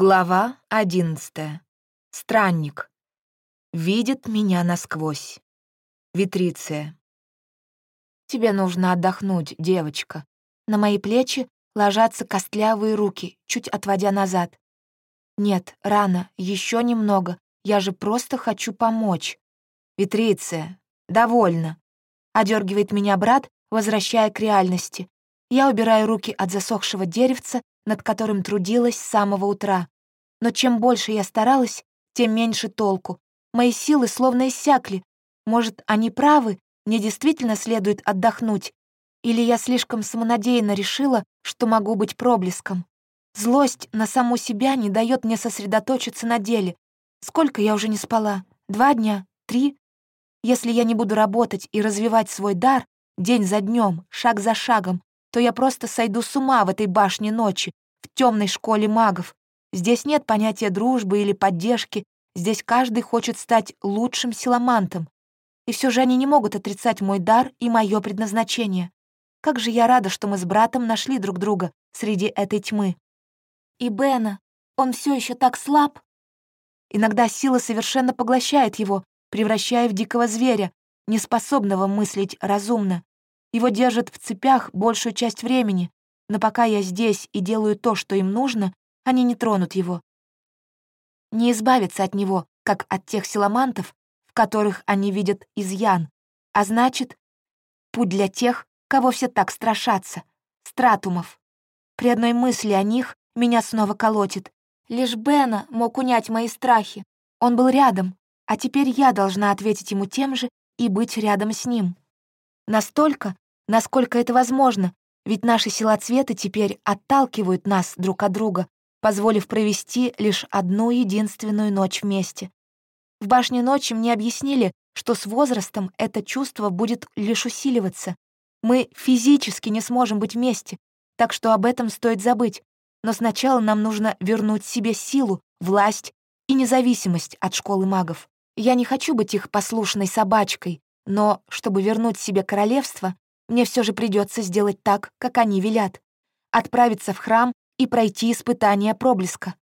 Глава одиннадцатая. Странник. Видит меня насквозь. Витриция. Тебе нужно отдохнуть, девочка. На мои плечи ложатся костлявые руки, чуть отводя назад. Нет, рано, еще немного. Я же просто хочу помочь. Витриция. Довольно. Одергивает меня брат, возвращая к реальности. Я убираю руки от засохшего деревца над которым трудилась с самого утра. Но чем больше я старалась, тем меньше толку. Мои силы словно иссякли. Может, они правы, мне действительно следует отдохнуть. Или я слишком самонадеянно решила, что могу быть проблеском. Злость на саму себя не дает мне сосредоточиться на деле. Сколько я уже не спала? Два дня? Три? Если я не буду работать и развивать свой дар день за днем, шаг за шагом, то я просто сойду с ума в этой башне ночи, темной школе магов. Здесь нет понятия дружбы или поддержки, здесь каждый хочет стать лучшим силамантом. И все же они не могут отрицать мой дар и мое предназначение. Как же я рада, что мы с братом нашли друг друга среди этой тьмы. И Бена, он все еще так слаб. Иногда сила совершенно поглощает его, превращая в дикого зверя, неспособного мыслить разумно. Его держат в цепях большую часть времени, но пока я здесь и делаю то, что им нужно, они не тронут его. Не избавиться от него, как от тех силамантов, в которых они видят изъян, а значит, путь для тех, кого все так страшатся, стратумов. При одной мысли о них меня снова колотит. Лишь Бена мог унять мои страхи. Он был рядом, а теперь я должна ответить ему тем же и быть рядом с ним. Настолько, насколько это возможно, ведь наши сила цвета теперь отталкивают нас друг от друга, позволив провести лишь одну единственную ночь вместе. В башне ночи мне объяснили, что с возрастом это чувство будет лишь усиливаться. Мы физически не сможем быть вместе, так что об этом стоит забыть. Но сначала нам нужно вернуть себе силу, власть и независимость от школы магов. Я не хочу быть их послушной собачкой, но, чтобы вернуть себе королевство, мне все же придется сделать так, как они велят. Отправиться в храм и пройти испытание проблеска.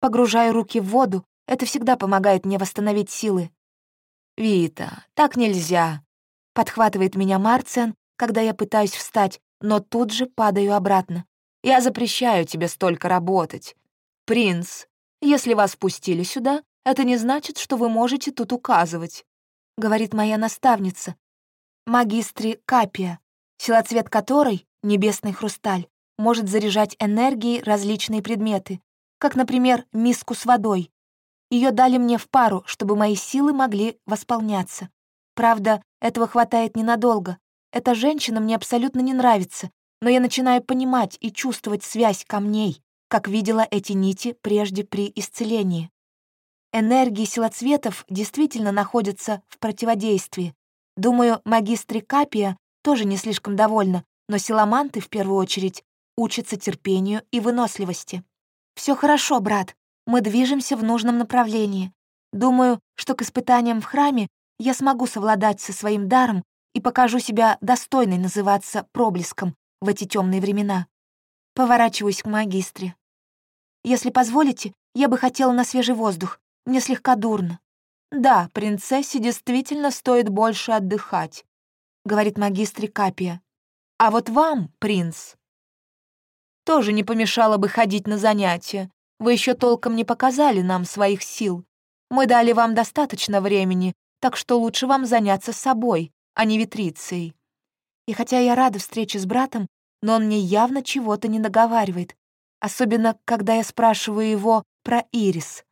Погружаю руки в воду, это всегда помогает мне восстановить силы. «Вита, так нельзя», — подхватывает меня Марциан, когда я пытаюсь встать, но тут же падаю обратно. «Я запрещаю тебе столько работать. Принц, если вас пустили сюда, это не значит, что вы можете тут указывать. — говорит моя наставница, магистре Капия, силоцвет которой, небесный хрусталь, может заряжать энергией различные предметы, как, например, миску с водой. Ее дали мне в пару, чтобы мои силы могли восполняться. Правда, этого хватает ненадолго. Эта женщина мне абсолютно не нравится, но я начинаю понимать и чувствовать связь камней, как видела эти нити прежде при исцелении. Энергии силоцветов действительно находятся в противодействии. Думаю, магистре Капия тоже не слишком довольна, но силаманты, в первую очередь, учатся терпению и выносливости. Все хорошо, брат. Мы движемся в нужном направлении. Думаю, что к испытаниям в храме я смогу совладать со своим даром и покажу себя достойной называться проблеском в эти темные времена. Поворачиваюсь к магистре. Если позволите, я бы хотела на свежий воздух. Мне слегка дурно. «Да, принцессе действительно стоит больше отдыхать», — говорит магистре Капия. «А вот вам, принц, тоже не помешало бы ходить на занятия. Вы еще толком не показали нам своих сил. Мы дали вам достаточно времени, так что лучше вам заняться собой, а не витрицией». И хотя я рада встрече с братом, но он мне явно чего-то не договаривает, особенно когда я спрашиваю его про Ирис.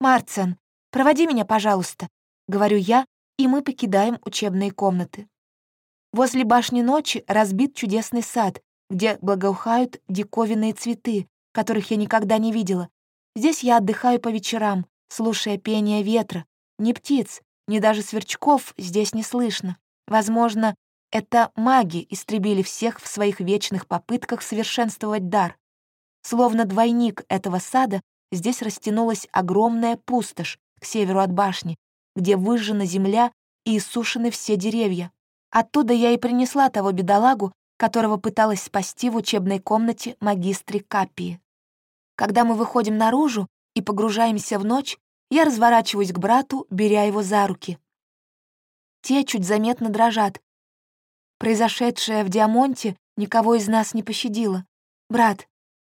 «Марцен, проводи меня, пожалуйста», — говорю я, и мы покидаем учебные комнаты. Возле башни ночи разбит чудесный сад, где благоухают диковинные цветы, которых я никогда не видела. Здесь я отдыхаю по вечерам, слушая пение ветра. Ни птиц, ни даже сверчков здесь не слышно. Возможно, это маги истребили всех в своих вечных попытках совершенствовать дар. Словно двойник этого сада, Здесь растянулась огромная пустошь к северу от башни, где выжжена земля и иссушены все деревья. Оттуда я и принесла того бедолагу, которого пыталась спасти в учебной комнате магистре Капии. Когда мы выходим наружу и погружаемся в ночь, я разворачиваюсь к брату, беря его за руки. Те чуть заметно дрожат. Произошедшее в Диамонте никого из нас не пощадило. «Брат,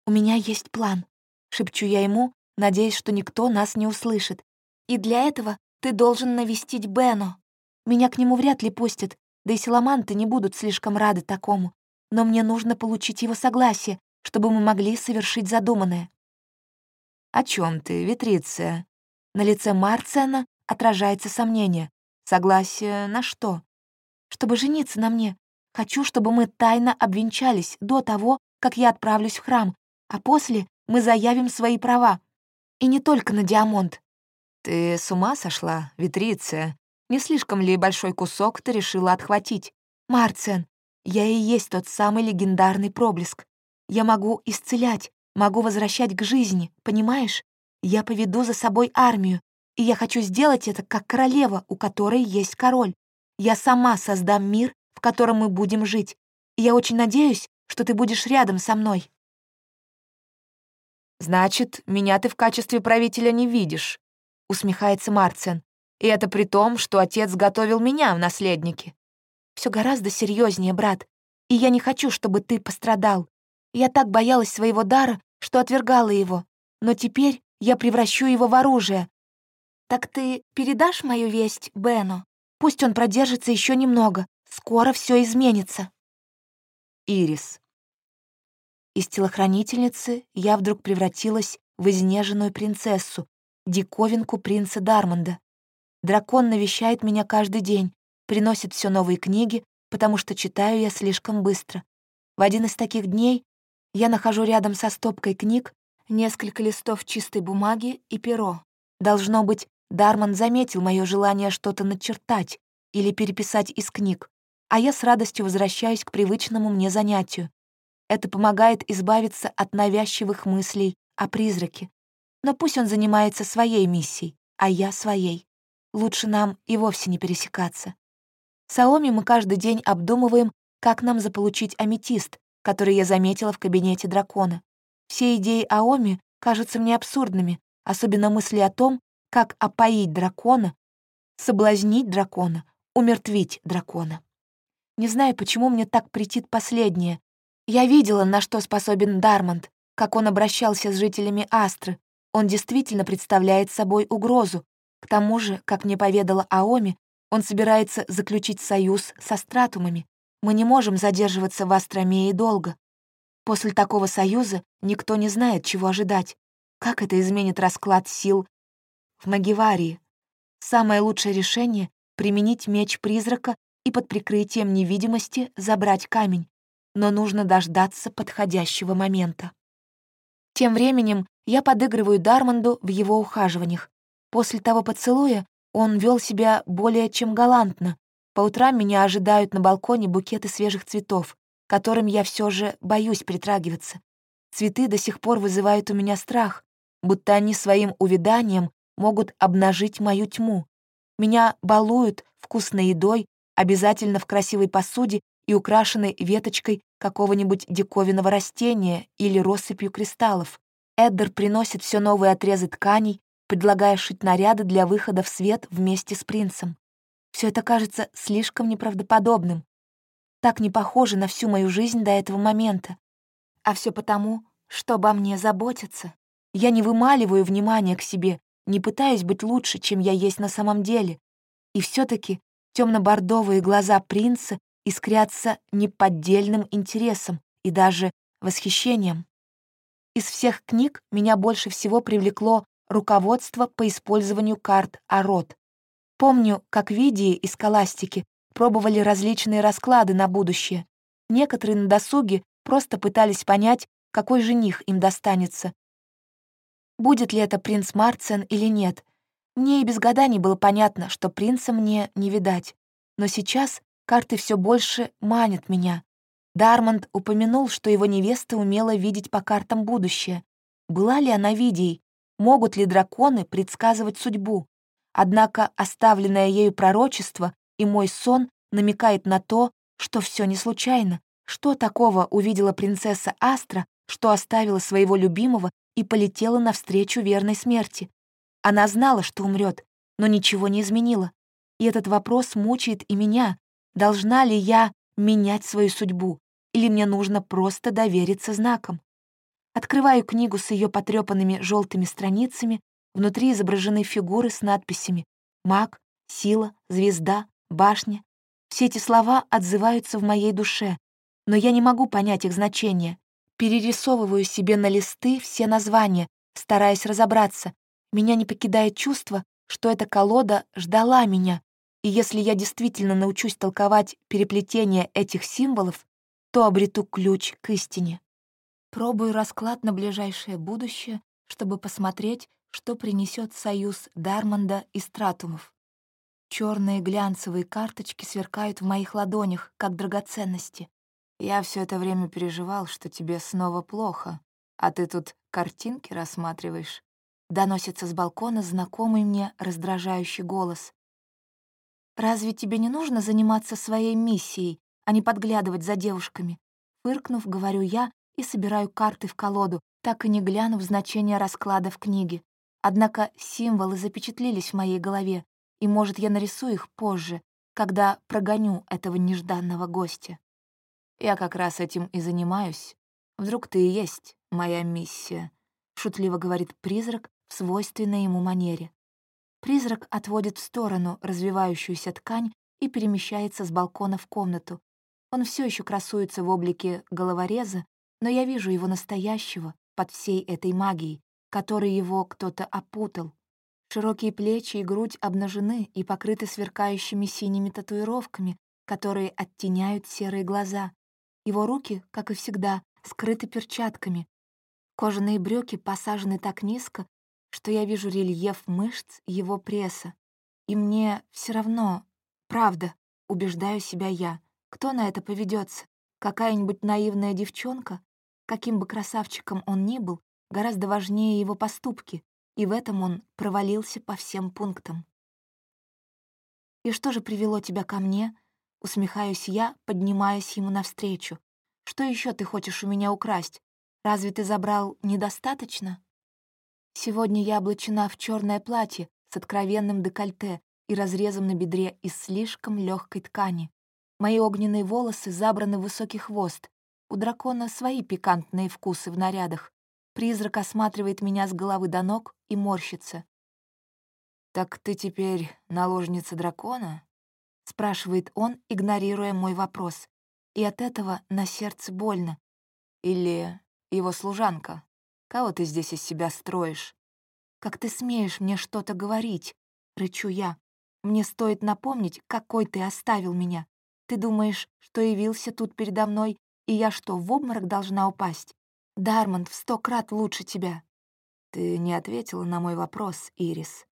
у меня есть план», — шепчу я ему, надеясь, что никто нас не услышит. «И для этого ты должен навестить Бено. Меня к нему вряд ли пустят, да и силаманты не будут слишком рады такому. Но мне нужно получить его согласие, чтобы мы могли совершить задуманное». «О чем ты, Витриция?» На лице Марциана отражается сомнение. Согласие на что? Чтобы жениться на мне. Хочу, чтобы мы тайно обвенчались до того, как я отправлюсь в храм, а после мы заявим свои права. И не только на Диамонт. Ты с ума сошла, Витриция? Не слишком ли большой кусок ты решила отхватить? Марцен, я и есть тот самый легендарный проблеск. Я могу исцелять, могу возвращать к жизни, понимаешь? Я поведу за собой армию, и я хочу сделать это как королева, у которой есть король. Я сама создам мир, в котором мы будем жить. И я очень надеюсь, что ты будешь рядом со мной». «Значит, меня ты в качестве правителя не видишь», — усмехается Марцин. «И это при том, что отец готовил меня в наследнике». Все гораздо серьезнее, брат, и я не хочу, чтобы ты пострадал. Я так боялась своего дара, что отвергала его, но теперь я превращу его в оружие, «Так ты передашь мою весть Бену? Пусть он продержится еще немного. Скоро все изменится». Ирис. Из телохранительницы я вдруг превратилась в изнеженную принцессу, диковинку принца Дармонда. Дракон навещает меня каждый день, приносит все новые книги, потому что читаю я слишком быстро. В один из таких дней я нахожу рядом со стопкой книг несколько листов чистой бумаги и перо. Должно быть, Дарман заметил мое желание что-то начертать или переписать из книг, а я с радостью возвращаюсь к привычному мне занятию. Это помогает избавиться от навязчивых мыслей о призраке. Но пусть он занимается своей миссией, а я своей. Лучше нам и вовсе не пересекаться. С Аоми мы каждый день обдумываем, как нам заполучить аметист, который я заметила в кабинете дракона. Все идеи Аоми кажутся мне абсурдными, особенно мысли о том, как опоить дракона, соблазнить дракона, умертвить дракона. Не знаю, почему мне так претит последнее. Я видела, на что способен Дармонд, как он обращался с жителями Астры. Он действительно представляет собой угрозу. К тому же, как мне поведала Аоми, он собирается заключить союз со стратумами. Мы не можем задерживаться в Астромее долго. После такого союза никто не знает, чего ожидать. Как это изменит расклад сил в Магиварии. Самое лучшее решение — применить меч призрака и под прикрытием невидимости забрать камень, но нужно дождаться подходящего момента. Тем временем я подыгрываю Дармонду в его ухаживаниях. После того поцелуя он вел себя более чем галантно. По утрам меня ожидают на балконе букеты свежих цветов, которым я все же боюсь притрагиваться. Цветы до сих пор вызывают у меня страх, будто они своим увяданием могут обнажить мою тьму. Меня балуют вкусной едой, обязательно в красивой посуде и украшенной веточкой какого-нибудь диковинного растения или россыпью кристаллов. Эддер приносит все новые отрезы тканей, предлагая шить наряды для выхода в свет вместе с принцем. Все это кажется слишком неправдоподобным. Так не похоже на всю мою жизнь до этого момента. А все потому, что обо мне заботятся. Я не вымаливаю внимание к себе, не пытаюсь быть лучше, чем я есть на самом деле. И все таки темно-бордовые глаза принца искрятся неподдельным интересом и даже восхищением. Из всех книг меня больше всего привлекло руководство по использованию карт Арот. Помню, как Видии и Скаластики пробовали различные расклады на будущее. Некоторые на досуге просто пытались понять, какой жених им достанется, Будет ли это принц Марцен или нет, мне и без гаданий было понятно, что принца мне не видать. Но сейчас карты все больше манят меня. Дармонд упомянул, что его невеста умела видеть по картам будущее. Была ли она видей? Могут ли драконы предсказывать судьбу? Однако оставленное ею пророчество и мой сон намекает на то, что все не случайно. Что такого увидела принцесса Астра, что оставила своего любимого и полетела навстречу верной смерти. Она знала, что умрет, но ничего не изменила. И этот вопрос мучает и меня. Должна ли я менять свою судьбу? Или мне нужно просто довериться знакам? Открываю книгу с ее потрепанными желтыми страницами, внутри изображены фигуры с надписями «Маг», «Сила», «Звезда», «Башня». Все эти слова отзываются в моей душе, но я не могу понять их значение. Перерисовываю себе на листы все названия, стараясь разобраться. Меня не покидает чувство, что эта колода ждала меня, и если я действительно научусь толковать переплетение этих символов, то обрету ключ к истине. Пробую расклад на ближайшее будущее, чтобы посмотреть, что принесет союз Дармонда и Стратумов. Черные глянцевые карточки сверкают в моих ладонях, как драгоценности. Я все это время переживал, что тебе снова плохо, а ты тут картинки рассматриваешь. Доносится с балкона знакомый мне раздражающий голос. «Разве тебе не нужно заниматься своей миссией, а не подглядывать за девушками?» Фыркнув, говорю я и собираю карты в колоду, так и не глянув значение расклада в книге. Однако символы запечатлелись в моей голове, и, может, я нарисую их позже, когда прогоню этого нежданного гостя. Я как раз этим и занимаюсь. Вдруг ты и есть моя миссия, — шутливо говорит призрак в свойственной ему манере. Призрак отводит в сторону развивающуюся ткань и перемещается с балкона в комнату. Он все еще красуется в облике головореза, но я вижу его настоящего под всей этой магией, которой его кто-то опутал. Широкие плечи и грудь обнажены и покрыты сверкающими синими татуировками, которые оттеняют серые глаза. Его руки, как и всегда, скрыты перчатками. Кожаные брюки посажены так низко, что я вижу рельеф мышц его пресса. И мне все равно, правда, убеждаю себя я, кто на это поведется? Какая-нибудь наивная девчонка? Каким бы красавчиком он ни был, гораздо важнее его поступки, и в этом он провалился по всем пунктам. «И что же привело тебя ко мне?» Усмехаюсь я, поднимаясь ему навстречу. «Что еще ты хочешь у меня украсть? Разве ты забрал недостаточно?» Сегодня я облачена в черное платье с откровенным декольте и разрезом на бедре из слишком легкой ткани. Мои огненные волосы забраны в высокий хвост. У дракона свои пикантные вкусы в нарядах. Призрак осматривает меня с головы до ног и морщится. «Так ты теперь наложница дракона?» — спрашивает он, игнорируя мой вопрос. И от этого на сердце больно. «Или его служанка? Кого ты здесь из себя строишь?» «Как ты смеешь мне что-то говорить?» — рычу я. «Мне стоит напомнить, какой ты оставил меня. Ты думаешь, что явился тут передо мной, и я что, в обморок должна упасть? Дармонд в сто крат лучше тебя». «Ты не ответила на мой вопрос, Ирис».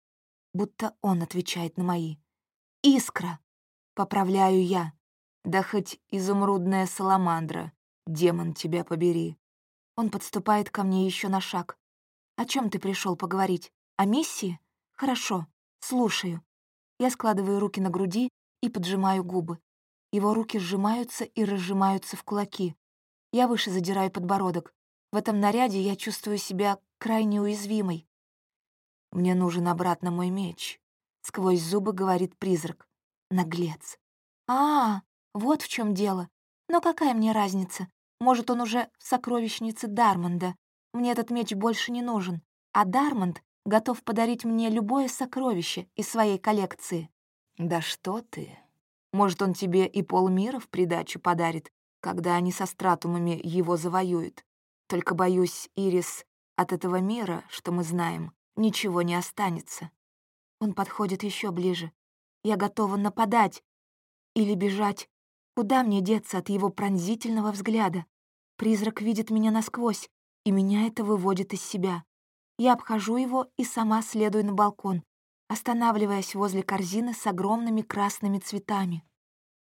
Будто он отвечает на мои. «Искра!» Поправляю я. Да хоть изумрудная саламандра, демон тебя побери. Он подступает ко мне еще на шаг. О чем ты пришел поговорить? О миссии? Хорошо, слушаю. Я складываю руки на груди и поджимаю губы. Его руки сжимаются и разжимаются в кулаки. Я выше задираю подбородок. В этом наряде я чувствую себя крайне уязвимой. «Мне нужен обратно мой меч», — сквозь зубы говорит призрак. Наглец. А, вот в чем дело. Но какая мне разница? Может, он уже в сокровищнице Дармонда. Мне этот меч больше не нужен. А Дармонд готов подарить мне любое сокровище из своей коллекции. Да что ты. Может, он тебе и полмира в придачу подарит, когда они со стратумами его завоюют. Только, боюсь, Ирис, от этого мира, что мы знаем, ничего не останется. Он подходит еще ближе. Я готова нападать или бежать. Куда мне деться от его пронзительного взгляда? Призрак видит меня насквозь, и меня это выводит из себя. Я обхожу его и сама следую на балкон, останавливаясь возле корзины с огромными красными цветами.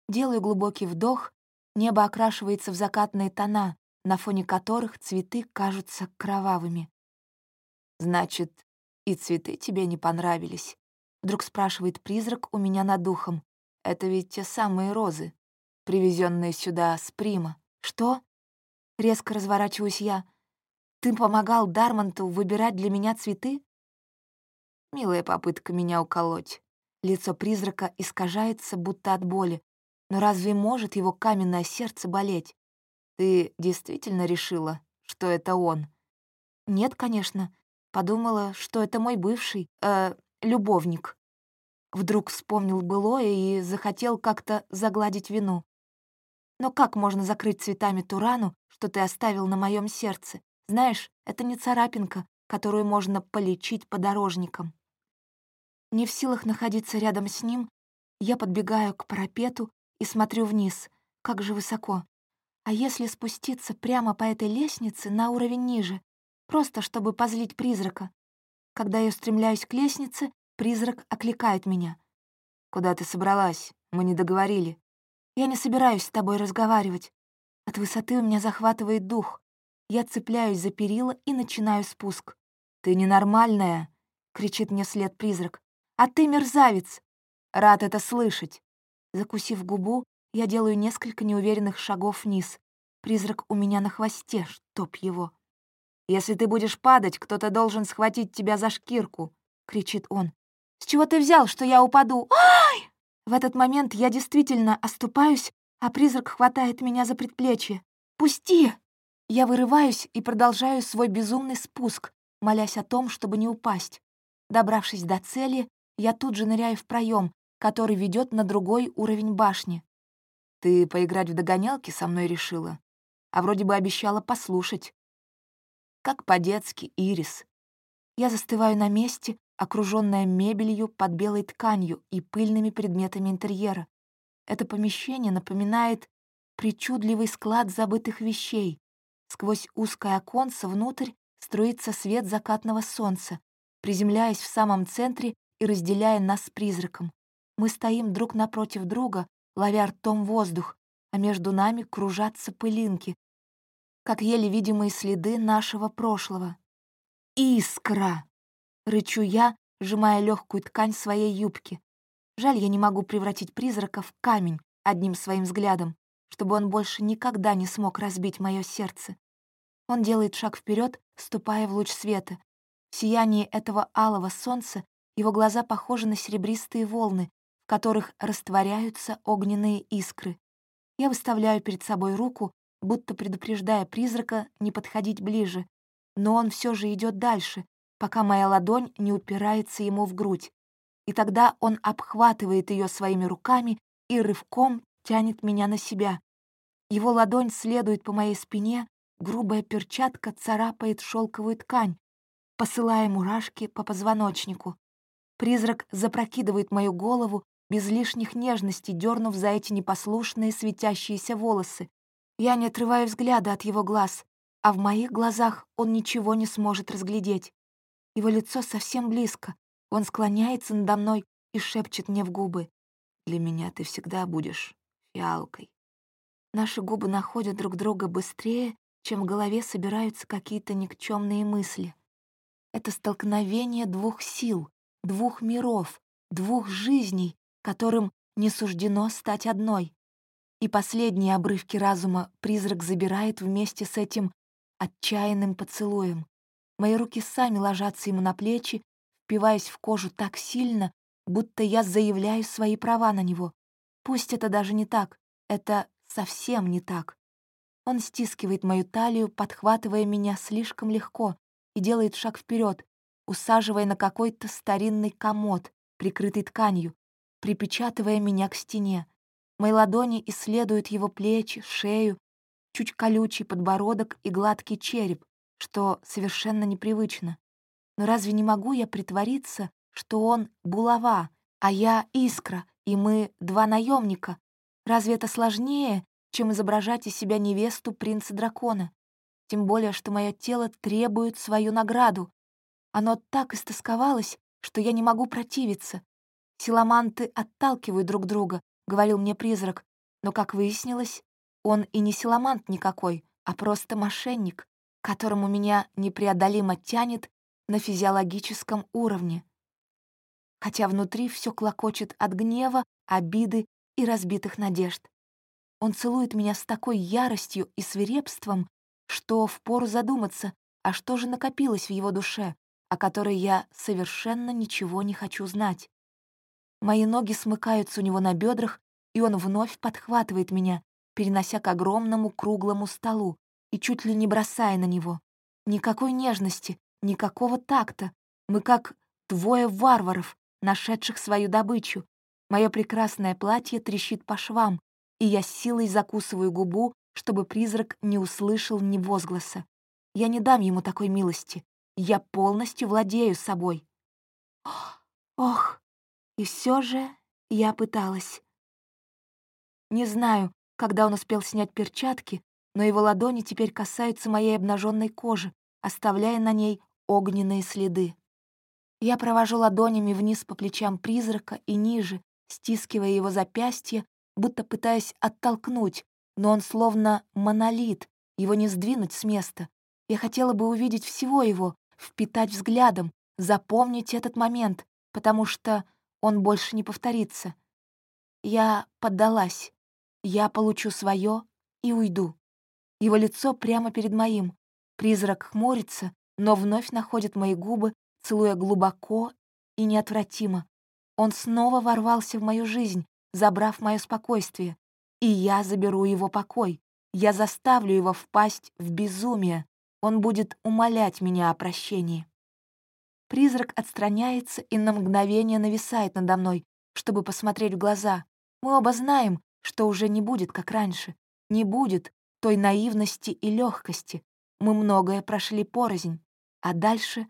Делаю глубокий вдох, небо окрашивается в закатные тона, на фоне которых цветы кажутся кровавыми. «Значит, и цветы тебе не понравились?» Вдруг спрашивает призрак у меня над духом. Это ведь те самые розы, привезенные сюда с Прима. Что? Резко разворачиваюсь я. Ты помогал Дармонту выбирать для меня цветы? Милая попытка меня уколоть. Лицо призрака искажается, будто от боли. Но разве может его каменное сердце болеть? Ты действительно решила, что это он? Нет, конечно. Подумала, что это мой бывший, э, любовник. Вдруг вспомнил былое и захотел как-то загладить вину. Но как можно закрыть цветами ту рану, что ты оставил на моем сердце? Знаешь, это не царапинка, которую можно полечить подорожником. Не в силах находиться рядом с ним, я подбегаю к парапету и смотрю вниз, как же высоко. А если спуститься прямо по этой лестнице на уровень ниже, просто чтобы позлить призрака? Когда я устремляюсь к лестнице, призрак окликает меня. «Куда ты собралась? Мы не договорили». «Я не собираюсь с тобой разговаривать. От высоты у меня захватывает дух. Я цепляюсь за перила и начинаю спуск. «Ты ненормальная!» — кричит мне след призрак. «А ты мерзавец!» «Рад это слышать!» Закусив губу, я делаю несколько неуверенных шагов вниз. Призрак у меня на хвосте, чтоб его. «Если ты будешь падать, кто-то должен схватить тебя за шкирку!» — кричит он. «С чего ты взял, что я упаду? Ай!» В этот момент я действительно оступаюсь, а призрак хватает меня за предплечье. «Пусти!» Я вырываюсь и продолжаю свой безумный спуск, молясь о том, чтобы не упасть. Добравшись до цели, я тут же ныряю в проем, который ведет на другой уровень башни. Ты поиграть в догонялки со мной решила, а вроде бы обещала послушать. Как по-детски, Ирис. Я застываю на месте, окружённая мебелью под белой тканью и пыльными предметами интерьера. Это помещение напоминает причудливый склад забытых вещей, Сквозь узкое оконце внутрь струится свет закатного солнца, приземляясь в самом центре и разделяя нас с призраком. Мы стоим друг напротив друга, ловя ртом воздух, а между нами кружатся пылинки, как еле видимые следы нашего прошлого. «Искра!» — рычу я, сжимая легкую ткань своей юбки. Жаль, я не могу превратить призрака в камень одним своим взглядом, чтобы он больше никогда не смог разбить мое сердце. Он делает шаг вперед, ступая в луч света. В сиянии этого алого солнца его глаза похожи на серебристые волны, в которых растворяются огненные искры. Я выставляю перед собой руку, будто предупреждая призрака не подходить ближе, но он все же идет дальше, пока моя ладонь не упирается ему в грудь. И тогда он обхватывает ее своими руками и рывком тянет меня на себя. Его ладонь следует по моей спине, Грубая перчатка царапает шелковую ткань, посылая мурашки по позвоночнику. Призрак запрокидывает мою голову, без лишних нежностей дернув за эти непослушные светящиеся волосы. Я не отрываю взгляда от его глаз, а в моих глазах он ничего не сможет разглядеть. Его лицо совсем близко. Он склоняется надо мной и шепчет мне в губы. «Для меня ты всегда будешь фиалкой». Наши губы находят друг друга быстрее чем в голове собираются какие-то никчемные мысли. Это столкновение двух сил, двух миров, двух жизней, которым не суждено стать одной. И последние обрывки разума призрак забирает вместе с этим отчаянным поцелуем. Мои руки сами ложатся ему на плечи, впиваясь в кожу так сильно, будто я заявляю свои права на него. Пусть это даже не так, это совсем не так. Он стискивает мою талию, подхватывая меня слишком легко и делает шаг вперед, усаживая на какой-то старинный комод, прикрытый тканью, припечатывая меня к стене. Мои ладони исследуют его плечи, шею, чуть колючий подбородок и гладкий череп, что совершенно непривычно. Но разве не могу я притвориться, что он булава, а я искра, и мы два наемника? Разве это сложнее, чем изображать из себя невесту принца-дракона. Тем более, что мое тело требует свою награду. Оно так истосковалось, что я не могу противиться. Силаманты отталкивают друг друга, — говорил мне призрак. Но, как выяснилось, он и не силамант никакой, а просто мошенник, которому меня непреодолимо тянет на физиологическом уровне. Хотя внутри все клокочет от гнева, обиды и разбитых надежд. Он целует меня с такой яростью и свирепством, что впору задуматься, А что же накопилось в его душе, о которой я совершенно ничего не хочу знать? Мои ноги смыкаются у него на бедрах, и он вновь подхватывает меня, перенося к огромному круглому столу и чуть ли не бросая на него. Никакой нежности, никакого такта. Мы как двое варваров, нашедших свою добычу. Мое прекрасное платье трещит по швам, и я силой закусываю губу, чтобы призрак не услышал ни возгласа. Я не дам ему такой милости. Я полностью владею собой. Ох, и все же я пыталась. Не знаю, когда он успел снять перчатки, но его ладони теперь касаются моей обнаженной кожи, оставляя на ней огненные следы. Я провожу ладонями вниз по плечам призрака и ниже, стискивая его запястье, будто пытаясь оттолкнуть, но он словно монолит, его не сдвинуть с места. Я хотела бы увидеть всего его, впитать взглядом, запомнить этот момент, потому что он больше не повторится. Я поддалась. Я получу свое и уйду. Его лицо прямо перед моим. Призрак хмурится, но вновь находит мои губы, целуя глубоко и неотвратимо. Он снова ворвался в мою жизнь, забрав мое спокойствие. И я заберу его покой. Я заставлю его впасть в безумие. Он будет умолять меня о прощении. Призрак отстраняется и на мгновение нависает надо мной, чтобы посмотреть в глаза. Мы оба знаем, что уже не будет, как раньше. Не будет той наивности и легкости. Мы многое прошли порознь. А дальше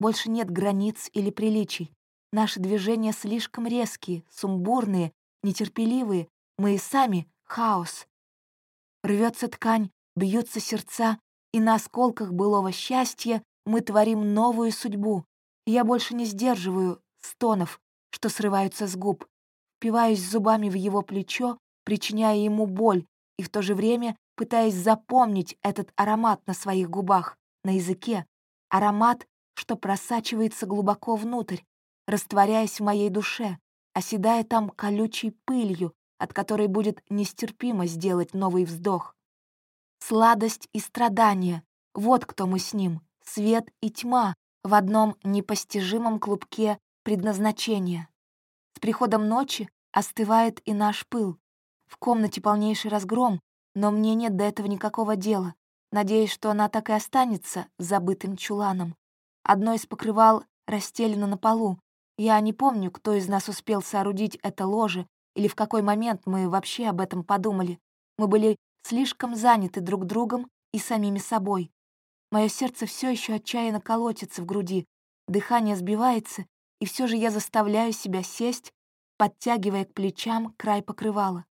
больше нет границ или приличий. Наши движения слишком резкие, сумбурные, нетерпеливые. Мы и сами — хаос. Рвется ткань, бьются сердца, и на осколках былого счастья мы творим новую судьбу. Я больше не сдерживаю стонов, что срываются с губ. Впиваюсь зубами в его плечо, причиняя ему боль, и в то же время пытаясь запомнить этот аромат на своих губах, на языке. Аромат, что просачивается глубоко внутрь, растворяясь в моей душе, оседая там колючей пылью, от которой будет нестерпимо сделать новый вздох. Сладость и страдания — вот кто мы с ним, свет и тьма в одном непостижимом клубке предназначения. С приходом ночи остывает и наш пыл. В комнате полнейший разгром, но мне нет до этого никакого дела. Надеюсь, что она так и останется забытым чуланом. Одно из покрывал расстелено на полу. Я не помню, кто из нас успел соорудить это ложе или в какой момент мы вообще об этом подумали. Мы были слишком заняты друг другом и самими собой. Мое сердце все еще отчаянно колотится в груди, дыхание сбивается, и все же я заставляю себя сесть, подтягивая к плечам край покрывала.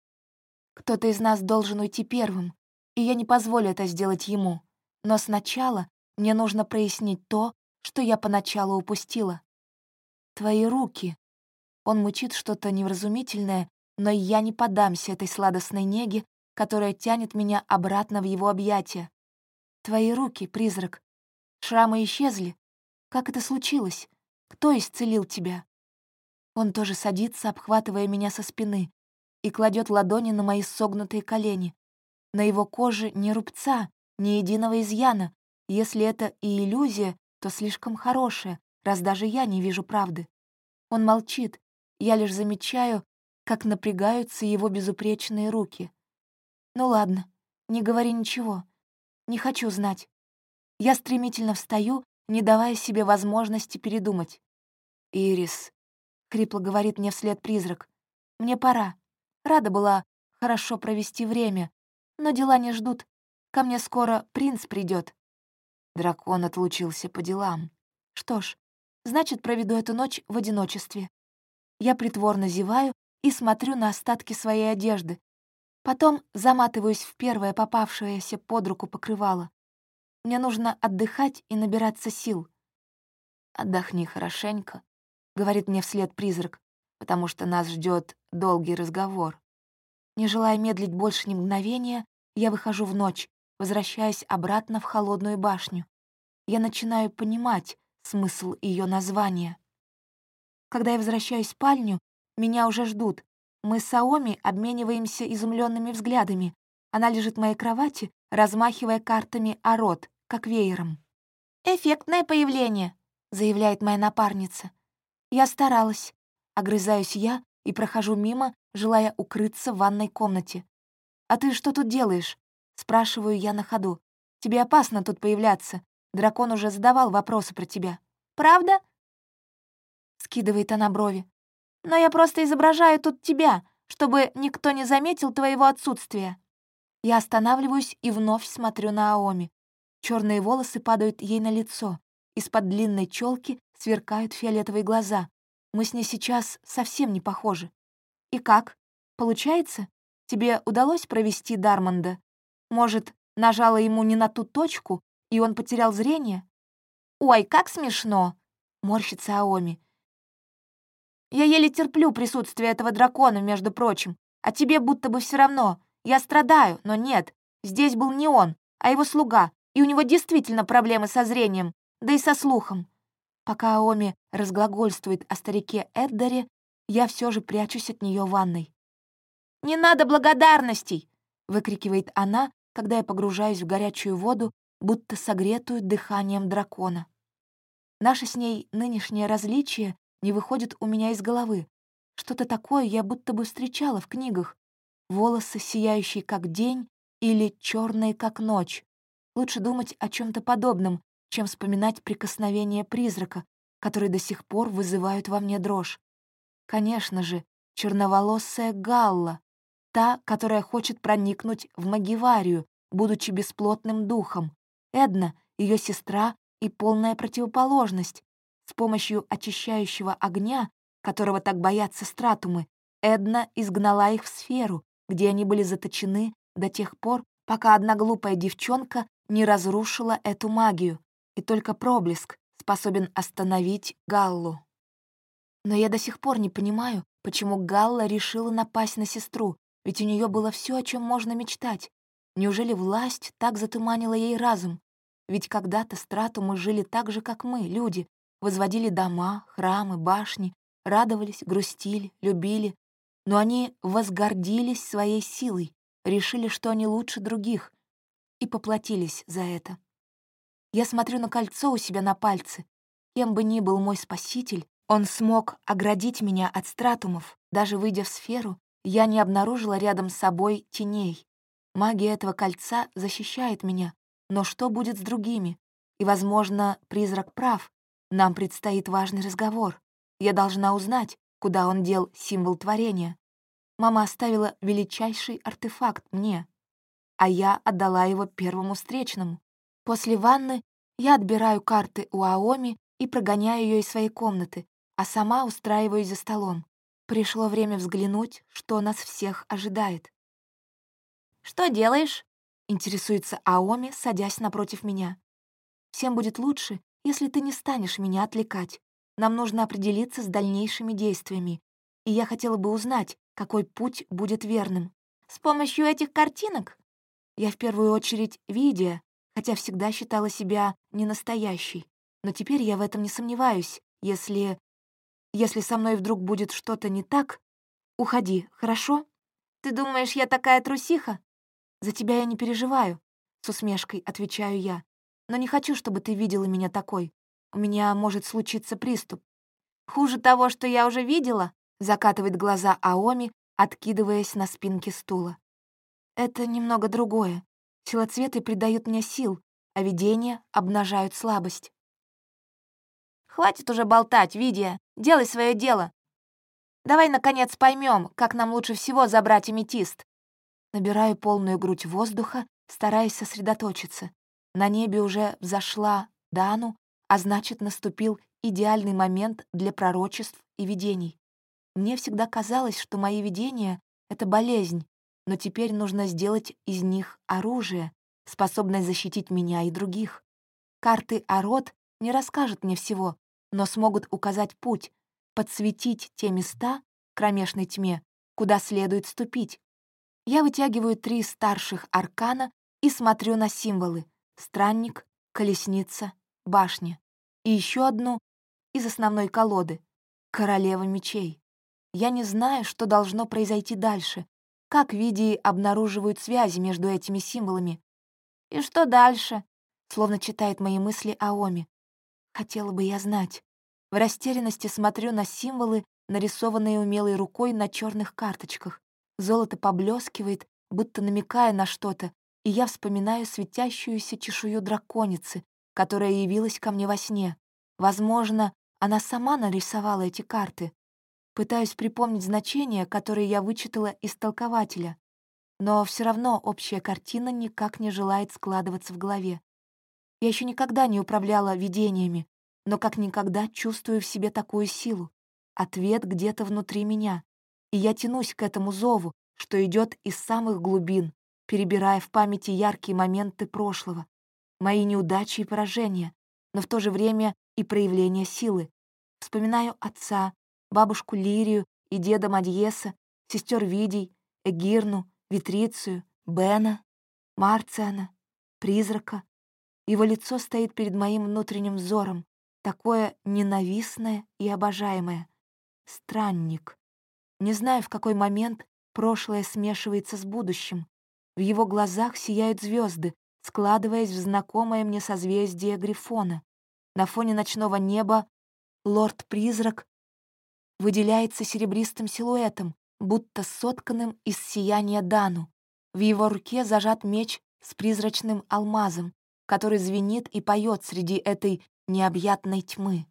Кто-то из нас должен уйти первым, и я не позволю это сделать ему. Но сначала мне нужно прояснить то, что я поначалу упустила. Твои руки. Он мучит что-то невразумительное, но я не поддамся этой сладостной неге, которая тянет меня обратно в его объятия. Твои руки, призрак. Шрамы исчезли. Как это случилось? Кто исцелил тебя? Он тоже садится, обхватывая меня со спины, и кладет ладони на мои согнутые колени. На его коже ни рубца, ни единого изъяна. Если это и иллюзия, то слишком хорошая, раз даже я не вижу правды. Он молчит, я лишь замечаю, как напрягаются его безупречные руки. Ну ладно, не говори ничего. Не хочу знать. Я стремительно встаю, не давая себе возможности передумать. «Ирис», — хрипло говорит мне вслед призрак, — «мне пора. Рада была хорошо провести время, но дела не ждут. Ко мне скоро принц придет. Дракон отлучился по делам. Что ж, значит, проведу эту ночь в одиночестве. Я притворно зеваю и смотрю на остатки своей одежды. Потом заматываюсь в первое попавшееся под руку покрывало. Мне нужно отдыхать и набираться сил. «Отдохни хорошенько», — говорит мне вслед призрак потому что нас ждет долгий разговор. Не желая медлить больше ни мгновения, я выхожу в ночь, возвращаясь обратно в холодную башню. Я начинаю понимать смысл ее названия. Когда я возвращаюсь в спальню, меня уже ждут. Мы с Саоми обмениваемся изумленными взглядами. Она лежит в моей кровати, размахивая картами Арот, как веером. «Эффектное появление», — заявляет моя напарница. «Я старалась», — огрызаюсь я и прохожу мимо, желая укрыться в ванной комнате. «А ты что тут делаешь?» — спрашиваю я на ходу. «Тебе опасно тут появляться. Дракон уже задавал вопросы про тебя». «Правда?» — скидывает она брови. «Но я просто изображаю тут тебя, чтобы никто не заметил твоего отсутствия». Я останавливаюсь и вновь смотрю на Аоми. Черные волосы падают ей на лицо. Из-под длинной челки сверкают фиолетовые глаза. Мы с ней сейчас совсем не похожи. И как? Получается? Тебе удалось провести Дармонда? Может, нажала ему не на ту точку, и он потерял зрение? «Ой, как смешно!» — морщится Аоми. «Я еле терплю присутствие этого дракона, между прочим, а тебе будто бы все равно. Я страдаю, но нет, здесь был не он, а его слуга, и у него действительно проблемы со зрением, да и со слухом. Пока Аоми разглагольствует о старике Эддаре, я все же прячусь от нее в ванной. «Не надо благодарностей!» — выкрикивает она, когда я погружаюсь в горячую воду, будто согретую дыханием дракона. Наше с ней нынешнее различие не выходит у меня из головы. Что-то такое я будто бы встречала в книгах. Волосы, сияющие как день, или черные как ночь. Лучше думать о чем то подобном, чем вспоминать прикосновения призрака, которые до сих пор вызывают во мне дрожь. Конечно же, черноволосая Галла, та, которая хочет проникнуть в Магиварию, будучи бесплотным духом. Эдна — ее сестра и полная противоположность. С помощью очищающего огня, которого так боятся стратумы, Эдна изгнала их в сферу, где они были заточены до тех пор, пока одна глупая девчонка не разрушила эту магию, и только проблеск способен остановить Галлу. Но я до сих пор не понимаю, почему Галла решила напасть на сестру, ведь у нее было все, о чем можно мечтать. Неужели власть так затуманила ей разум? Ведь когда-то страту мы жили так же, как мы, люди, возводили дома, храмы, башни, радовались, грустили, любили. Но они возгордились своей силой, решили, что они лучше других, и поплатились за это. Я смотрю на кольцо у себя на пальце. Кем бы ни был мой спаситель, он смог оградить меня от стратумов. Даже выйдя в сферу, я не обнаружила рядом с собой теней. Магия этого кольца защищает меня. Но что будет с другими? И, возможно, призрак прав. Нам предстоит важный разговор. Я должна узнать, куда он дел символ творения. Мама оставила величайший артефакт мне, а я отдала его первому встречному. После ванны я отбираю карты у Аоми и прогоняю ее из своей комнаты, а сама устраиваюсь за столом. Пришло время взглянуть, что нас всех ожидает. «Что делаешь?» — интересуется Аоми, садясь напротив меня. «Всем будет лучше, если ты не станешь меня отвлекать. Нам нужно определиться с дальнейшими действиями, и я хотела бы узнать, какой путь будет верным. С помощью этих картинок? Я в первую очередь Видия, хотя всегда считала себя ненастоящей. Но теперь я в этом не сомневаюсь. Если если со мной вдруг будет что-то не так, уходи, хорошо? Ты думаешь, я такая трусиха? За тебя я не переживаю, с усмешкой отвечаю я. Но не хочу, чтобы ты видела меня такой. У меня может случиться приступ. Хуже того, что я уже видела, закатывает глаза Аоми, откидываясь на спинке стула. Это немного другое. Силоцветы придают мне сил, а видения обнажают слабость. Хватит уже болтать, Видия. Делай свое дело. Давай, наконец, поймем, как нам лучше всего забрать аметист. Набираю полную грудь воздуха, стараясь сосредоточиться. На небе уже взошла Дану, а значит, наступил идеальный момент для пророчеств и видений. Мне всегда казалось, что мои видения — это болезнь, но теперь нужно сделать из них оружие, способное защитить меня и других. Карты Арот не расскажут мне всего, но смогут указать путь, подсветить те места в кромешной тьме, куда следует ступить. Я вытягиваю три старших аркана и смотрю на символы — странник, колесница, башня. И еще одну из основной колоды — королева мечей. Я не знаю, что должно произойти дальше, как видии обнаруживают связи между этими символами. «И что дальше?» словно читает мои мысли о Оме. Хотела бы я знать. В растерянности смотрю на символы, нарисованные умелой рукой на черных карточках. Золото поблескивает, будто намекая на что-то, и я вспоминаю светящуюся чешую драконицы, которая явилась ко мне во сне. Возможно, она сама нарисовала эти карты. Пытаюсь припомнить значения, которые я вычитала из толкователя. Но все равно общая картина никак не желает складываться в голове. Я еще никогда не управляла видениями, но как никогда чувствую в себе такую силу. Ответ где-то внутри меня. И я тянусь к этому зову, что идет из самых глубин, перебирая в памяти яркие моменты прошлого, мои неудачи и поражения, но в то же время и проявление силы. Вспоминаю отца, бабушку Лирию и деда Мадьеса, сестер Видий, Эгирну, Витрицию, Бена, Марциана, призрака. Его лицо стоит перед моим внутренним взором, такое ненавистное и обожаемое. Странник. Не знаю, в какой момент прошлое смешивается с будущим. В его глазах сияют звезды, складываясь в знакомое мне созвездие Грифона. На фоне ночного неба лорд-призрак выделяется серебристым силуэтом, будто сотканным из сияния Дану. В его руке зажат меч с призрачным алмазом, который звенит и поет среди этой необъятной тьмы.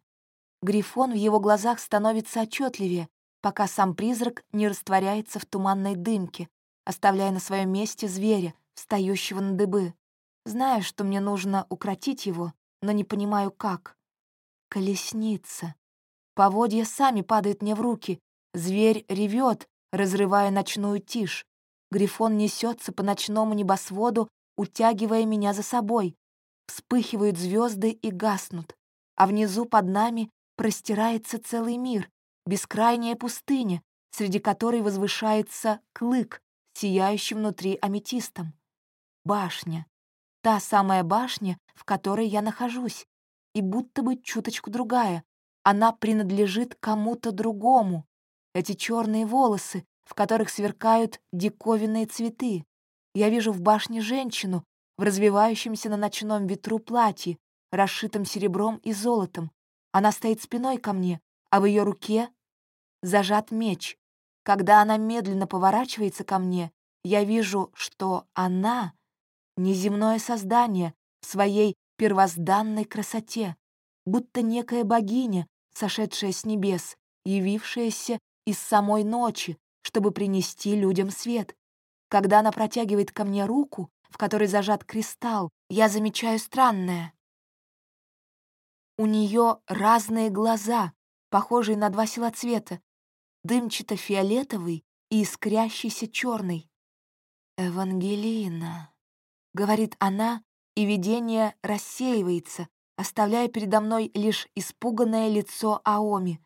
Грифон в его глазах становится отчетливее, пока сам призрак не растворяется в туманной дымке, оставляя на своем месте зверя, встающего на дыбы. Знаю, что мне нужно укротить его, но не понимаю, как. Колесница. Поводья сами падают мне в руки. Зверь ревет, разрывая ночную тишь. Грифон несется по ночному небосводу, утягивая меня за собой. Вспыхивают звезды и гаснут. А внизу под нами простирается целый мир, бескрайняя пустыня, среди которой возвышается клык, сияющий внутри аметистом. Башня. Та самая башня, в которой я нахожусь, и будто бы чуточку другая. Она принадлежит кому-то другому. Эти черные волосы, в которых сверкают диковинные цветы. Я вижу в башне женщину в развивающемся на ночном ветру платье, расшитом серебром и золотом. Она стоит спиной ко мне, а в ее руке зажат меч. Когда она медленно поворачивается ко мне, я вижу, что она — неземное создание в своей первозданной красоте, будто некая богиня, сошедшая с небес, явившаяся из самой ночи, чтобы принести людям свет. Когда она протягивает ко мне руку, в которой зажат кристалл, я замечаю странное. У нее разные глаза, похожие на два силоцвета, дымчато-фиолетовый и искрящийся черный. «Евангелина», — говорит она, и видение рассеивается, оставляя передо мной лишь испуганное лицо Аоми.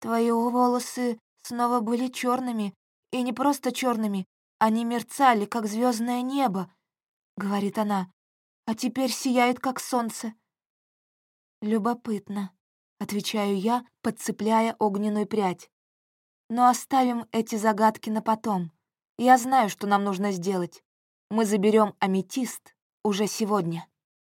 «Твои волосы снова были черными, и не просто черными, они мерцали, как звездное небо», — говорит она, «а теперь сияют, как солнце». «Любопытно», — отвечаю я, подцепляя огненную прядь. «Но оставим эти загадки на потом. Я знаю, что нам нужно сделать. Мы заберем аметист уже сегодня».